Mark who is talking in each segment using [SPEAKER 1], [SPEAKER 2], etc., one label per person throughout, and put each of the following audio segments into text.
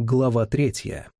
[SPEAKER 1] Глава третья.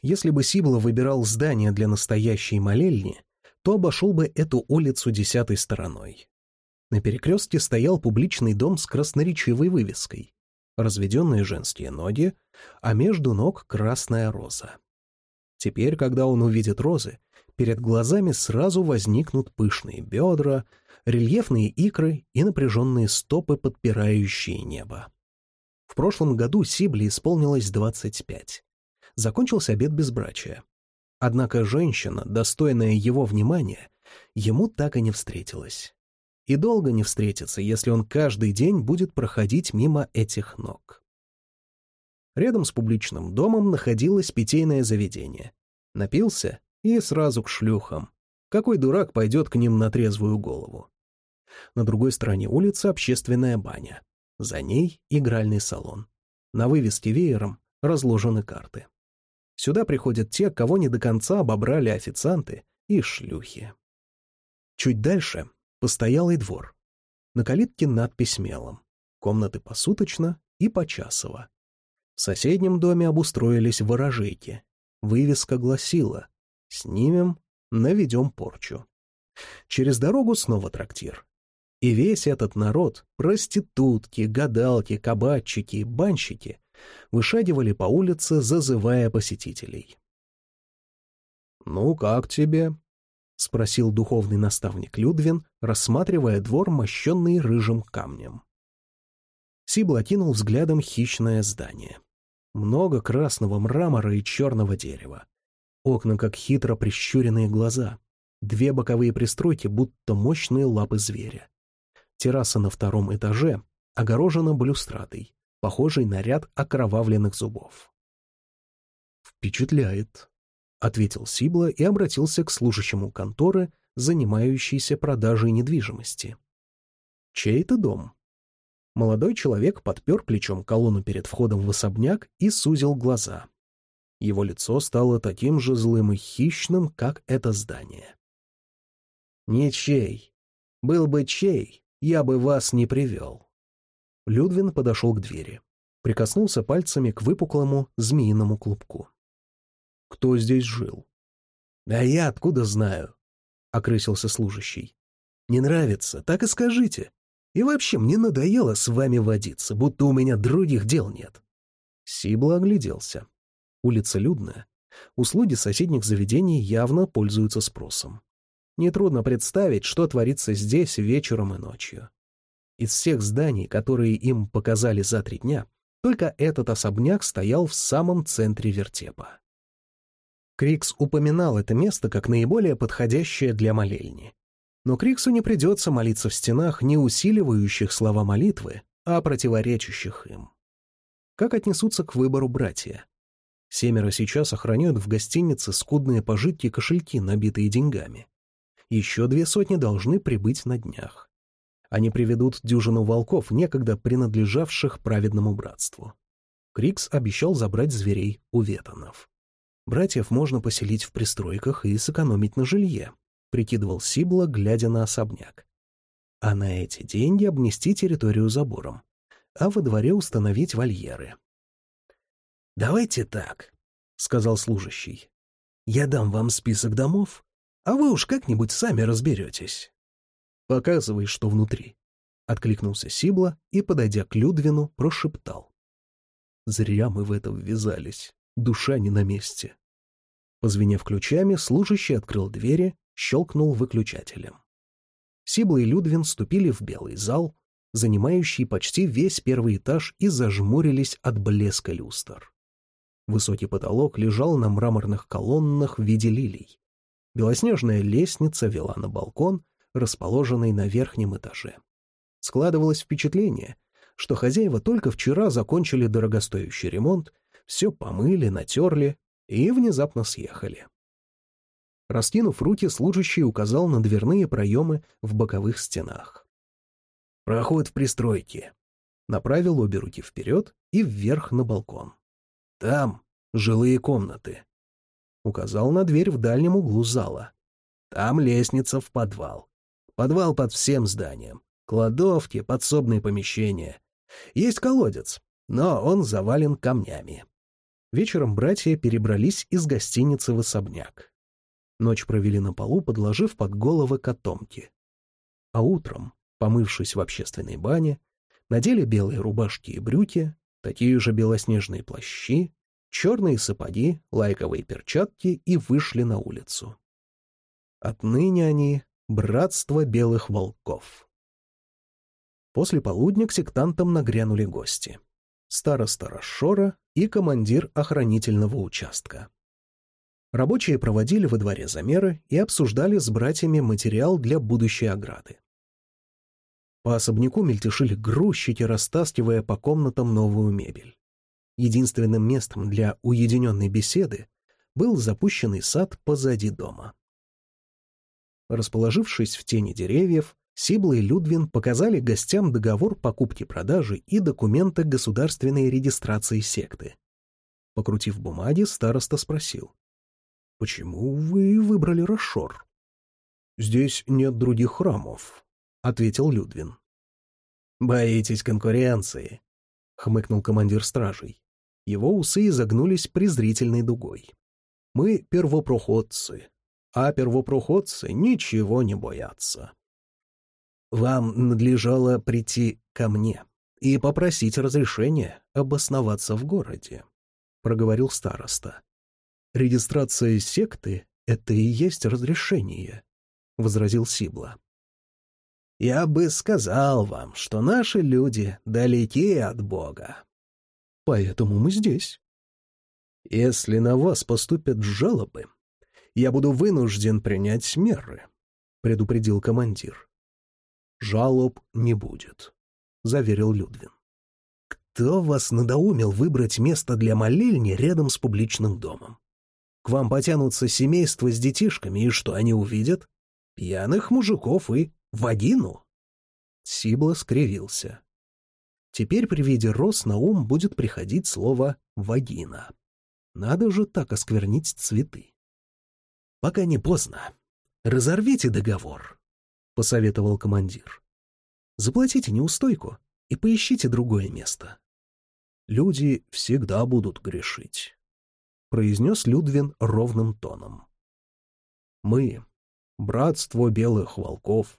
[SPEAKER 1] Если бы Сибла выбирал здание для настоящей молельни, то обошел бы эту улицу десятой стороной. На перекрестке стоял публичный дом с красноречивой вывеской «Разведенные женские ноги», а между ног красная роза. Теперь, когда он увидит розы, перед глазами сразу возникнут пышные бедра, рельефные икры и напряженные стопы, подпирающие небо. В прошлом году Сибле исполнилось 25. Закончился обед безбрачия. Однако женщина, достойная его внимания, ему так и не встретилась. И долго не встретится, если он каждый день будет проходить мимо этих ног. Рядом с публичным домом находилось питейное заведение. Напился и сразу к шлюхам. Какой дурак пойдет к ним на трезвую голову? На другой стороне улицы общественная баня. За ней игральный салон. На вывеске веером разложены карты. Сюда приходят те, кого не до конца обобрали официанты и шлюхи. Чуть дальше — постоялый двор. На калитке надпись мелом. Комнаты посуточно и почасово. В соседнем доме обустроились ворожейки. Вывеска гласила «Снимем, наведем порчу». Через дорогу снова трактир. И весь этот народ, проститутки, гадалки, кабачики, банщики, вышагивали по улице, зазывая посетителей. «Ну, как тебе?» — спросил духовный наставник Людвин, рассматривая двор, мощенный рыжим камнем. Сибл окинул взглядом хищное здание. Много красного мрамора и черного дерева. Окна, как хитро прищуренные глаза. Две боковые пристройки, будто мощные лапы зверя. Терраса на втором этаже огорожена балюстрадой, похожей на ряд окровавленных зубов. «Впечатляет», — ответил Сибла и обратился к служащему конторы, занимающейся продажей недвижимости. «Чей это дом?» Молодой человек подпер плечом колонну перед входом в особняк и сузил глаза. Его лицо стало таким же злым и хищным, как это здание. «Ничей. Был бы чей, я бы вас не привел». Людвин подошел к двери, прикоснулся пальцами к выпуклому змеиному клубку. «Кто здесь жил?» «Да я откуда знаю?» — окрысился служащий. «Не нравится, так и скажите. И вообще, мне надоело с вами водиться, будто у меня других дел нет». Сибла огляделся. Улица людная. Услуги соседних заведений явно пользуются спросом. Нетрудно представить, что творится здесь вечером и ночью. Из всех зданий, которые им показали за три дня, только этот особняк стоял в самом центре вертепа. Крикс упоминал это место как наиболее подходящее для молельни. Но Криксу не придется молиться в стенах, не усиливающих слова молитвы, а противоречащих им. Как отнесутся к выбору братья? Семеро сейчас охраняют в гостинице скудные пожитки кошельки, набитые деньгами. Еще две сотни должны прибыть на днях. Они приведут дюжину волков, некогда принадлежавших праведному братству. Крикс обещал забрать зверей у ветанов. Братьев можно поселить в пристройках и сэкономить на жилье, прикидывал Сибла, глядя на особняк. А на эти деньги обнести территорию забором, а во дворе установить вольеры. «Давайте так», — сказал служащий. «Я дам вам список домов, а вы уж как-нибудь сами разберетесь. Показывай, что внутри. Откликнулся Сибла и, подойдя к Людвину, прошептал. Зря мы в это ввязались. Душа не на месте. Позвенев ключами, служащий открыл двери, щелкнул выключателем. Сибла и Людвин ступили в белый зал, занимающий почти весь первый этаж, и зажмурились от блеска люстр. Высокий потолок лежал на мраморных колоннах в виде лилий. Белоснежная лестница вела на балкон, расположенный на верхнем этаже. Складывалось впечатление, что хозяева только вчера закончили дорогостоящий ремонт, все помыли, натерли и внезапно съехали. Раскинув руки, служащий указал на дверные проемы в боковых стенах. «Проход в пристройке». Направил обе руки вперед и вверх на балкон. «Там жилые комнаты. Указал на дверь в дальнем углу зала. Там лестница в подвал. Подвал под всем зданием. Кладовки, подсобные помещения. Есть колодец. но он завален камнями. Вечером братья перебрались из гостиницы в особняк. Ночь провели на полу, подложив под головы котомки. А утром, помывшись в общественной бане, надели белые рубашки и брюки, такие же белоснежные плащи, черные сапоги, лайковые перчатки и вышли на улицу. Отныне они — братство белых волков. После полудня к сектантам нагрянули гости. Староста Рашора и командир охранительного участка. Рабочие проводили во дворе замеры и обсуждали с братьями материал для будущей ограды. По особняку мельтешили грузчики, растаскивая по комнатам новую мебель. Единственным местом для уединенной беседы был запущенный сад позади дома. Расположившись в тени деревьев, Сибла и Людвин показали гостям договор покупки-продажи и документы государственной регистрации секты. Покрутив бумаги, староста спросил. «Почему вы выбрали Рошор?» «Здесь нет других храмов», — ответил Людвин. «Боитесь конкуренции», — хмыкнул командир стражей. Его усы изогнулись презрительной дугой. «Мы первопроходцы, а первопроходцы ничего не боятся. Вам надлежало прийти ко мне и попросить разрешения обосноваться в городе», — проговорил староста. «Регистрация секты — это и есть разрешение», — возразил Сибла. «Я бы сказал вам, что наши люди далеки от Бога», Поэтому мы здесь. Если на вас поступят жалобы, я буду вынужден принять меры, — предупредил командир. Жалоб не будет, — заверил Людвин. Кто вас надоумил выбрать место для молельни рядом с публичным домом? К вам потянутся семейства с детишками, и что они увидят? Пьяных мужиков и вагину. Сибла скривился. Теперь при виде роз на ум будет приходить слово «вагина». Надо же так осквернить цветы. «Пока не поздно. Разорвите договор», — посоветовал командир. «Заплатите неустойку и поищите другое место». «Люди всегда будут грешить», — произнес Людвин ровным тоном. «Мы, братство белых волков,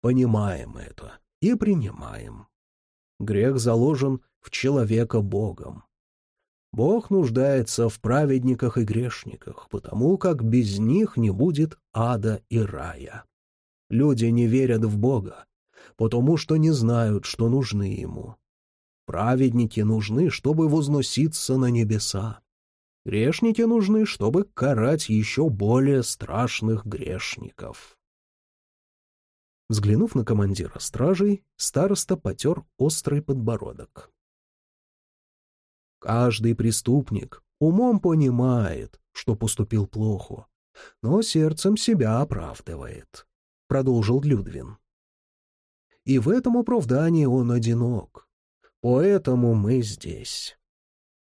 [SPEAKER 1] понимаем это и принимаем. Грех заложен в человека Богом. Бог нуждается в праведниках и грешниках, потому как без них не будет ада и рая. Люди не верят в Бога, потому что не знают, что нужны Ему. Праведники нужны, чтобы возноситься на небеса. Грешники нужны, чтобы карать еще более страшных грешников. Взглянув на командира стражей, староста потер острый подбородок. Каждый преступник умом понимает, что поступил плохо, но сердцем себя оправдывает, — продолжил Людвин. И в этом оправдании он одинок. Поэтому мы здесь.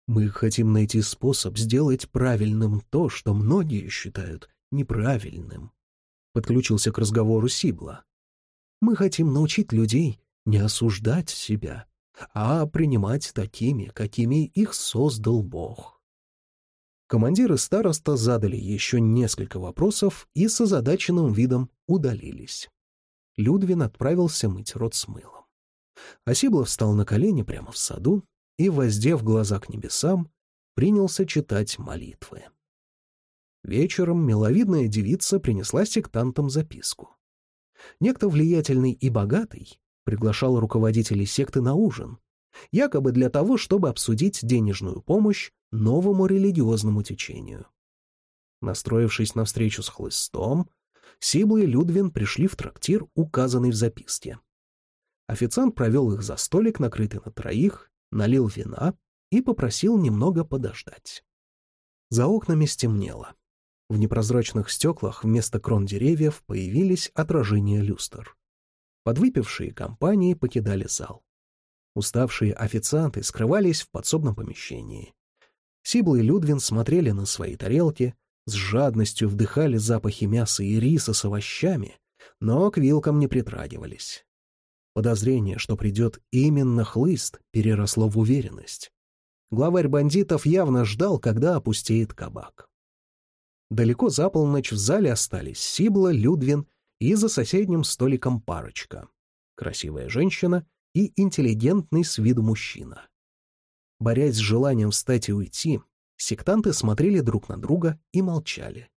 [SPEAKER 1] Мы хотим найти способ сделать правильным то, что многие считают неправильным. Подключился к разговору Сибла. Мы хотим научить людей не осуждать себя, а принимать такими, какими их создал Бог. Командиры староста задали еще несколько вопросов и с озадаченным видом удалились. Людвин отправился мыть рот с мылом. Осиблов встал на колени прямо в саду и, воздев глаза к небесам, принялся читать молитвы. Вечером миловидная девица принесла сектантам записку. Некто влиятельный и богатый приглашал руководителей секты на ужин, якобы для того, чтобы обсудить денежную помощь новому религиозному течению. Настроившись на встречу с хлыстом, Сибла и Людвин пришли в трактир, указанный в записке. Официант провел их за столик, накрытый на троих, налил вина и попросил немного подождать. За окнами стемнело. В непрозрачных стеклах вместо крон деревьев появились отражения люстр. Подвыпившие компании покидали зал. Уставшие официанты скрывались в подсобном помещении. Сибл и Людвин смотрели на свои тарелки, с жадностью вдыхали запахи мяса и риса с овощами, но к вилкам не притрагивались. Подозрение, что придет именно хлыст, переросло в уверенность. Главарь бандитов явно ждал, когда опустеет кабак. Далеко за полночь в зале остались Сибла, Людвин и за соседним столиком парочка. Красивая женщина и интеллигентный с виду мужчина. Борясь с желанием встать и уйти, сектанты смотрели друг на друга и молчали.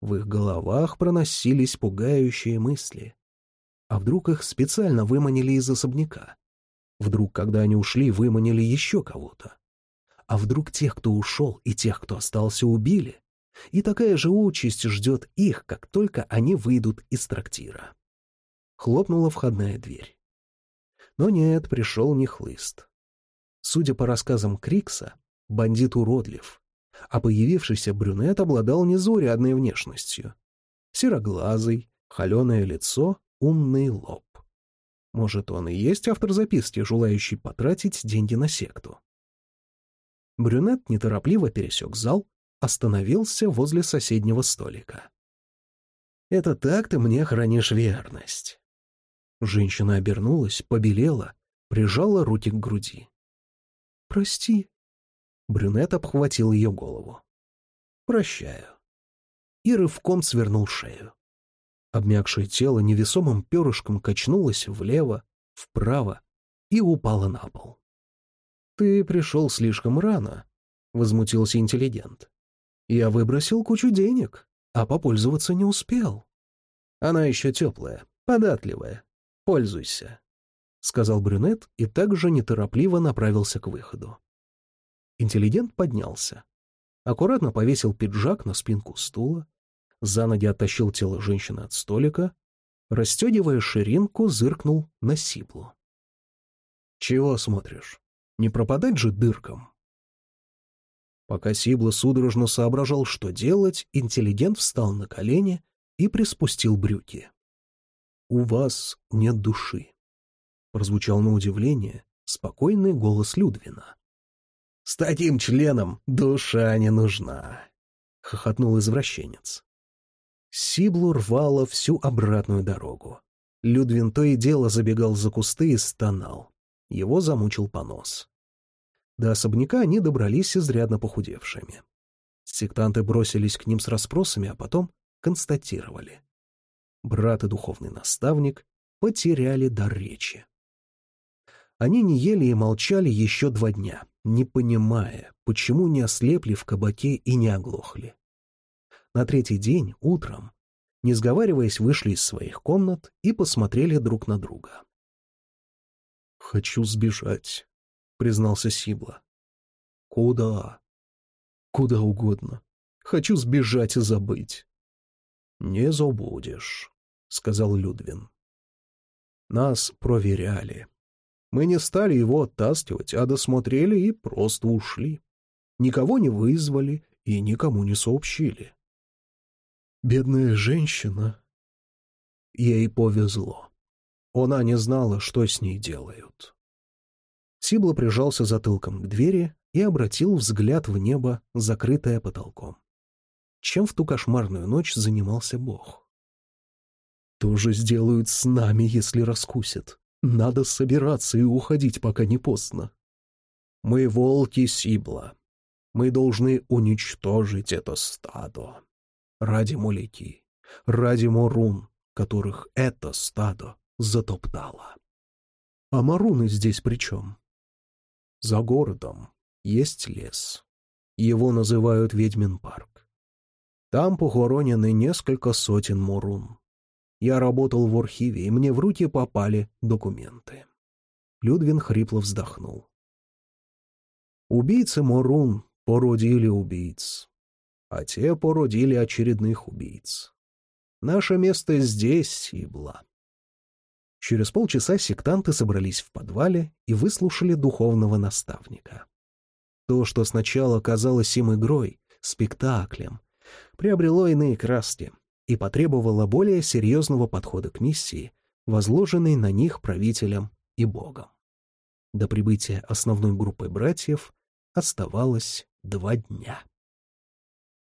[SPEAKER 1] В их головах проносились пугающие мысли. А вдруг их специально выманили из особняка? Вдруг, когда они ушли, выманили еще кого-то? А вдруг тех, кто ушел, и тех, кто остался, убили? И такая же участь ждет их, как только они выйдут из трактира. Хлопнула входная дверь. Но нет, пришел не хлыст. Судя по рассказам Крикса, бандит уродлив, а появившийся брюнет обладал незаурядной внешностью. Сероглазый, холеное лицо, умный лоб. Может, он и есть автор записки, желающий потратить деньги на секту. Брюнет неторопливо пересек зал, остановился возле соседнего столика. «Это так ты мне хранишь верность». Женщина обернулась, побелела, прижала руки к груди. «Прости». Брюнет обхватил ее голову. «Прощаю». И рывком свернул шею. Обмякшее тело невесомым перышком качнулось влево, вправо и упало на пол. «Ты пришел слишком рано», — возмутился интеллигент. Я выбросил кучу денег, а попользоваться не успел. Она еще теплая, податливая. Пользуйся, — сказал брюнет и также неторопливо направился к выходу. Интеллигент поднялся. Аккуратно повесил пиджак на спинку стула, за ноги оттащил тело женщины от столика, расстегивая ширинку, зыркнул на Сиблу. «Чего смотришь? Не пропадать же дырком?» Пока Сибла судорожно соображал, что делать, интеллигент встал на колени и приспустил брюки. «У вас нет души», — прозвучал на удивление спокойный голос Людвина. «С таким членом душа не нужна», — хохотнул извращенец. Сиблу рвало всю обратную дорогу. Людвин то и дело забегал за кусты и стонал. Его замучил понос. До особняка они добрались изрядно похудевшими. Сектанты бросились к ним с расспросами, а потом констатировали. Брат и духовный наставник потеряли дар речи. Они не ели и молчали еще два дня, не понимая, почему не ослепли в кабаке и не оглохли. На третий день, утром, не сговариваясь, вышли из своих комнат и посмотрели друг на друга. «Хочу сбежать», — признался Сибла. «Куда?» «Куда угодно. Хочу сбежать и забыть». «Не забудешь», — сказал Людвин. «Нас проверяли. Мы не стали его оттаскивать, а досмотрели и просто ушли. Никого не вызвали и никому не сообщили». «Бедная женщина». Ей повезло. Она не знала, что с ней делают. Сибло прижался затылком к двери и обратил взгляд в небо, закрытое потолком. Чем в ту кошмарную ночь занимался Бог? «То же сделают с нами, если раскусят. Надо собираться и уходить, пока не поздно. Мы волки Сибла. Мы должны уничтожить это стадо. Ради Мулики, ради Мурун, которых это стадо затоптало. А Маруны здесь при чем? За городом есть лес. Его называют Ведьмин парк. Там похоронены несколько сотен мурун. Я работал в архиве, и мне в руки попали документы. Людвин хрипло вздохнул. Убийцы Мурун породили убийц, а те породили очередных убийц. Наше место здесь, Сибла. Через полчаса сектанты собрались в подвале и выслушали духовного наставника. То, что сначала казалось им игрой, спектаклем, приобрело иные краски и потребовало более серьезного подхода к миссии, возложенной на них правителем и Богом. До прибытия основной группы братьев оставалось два дня.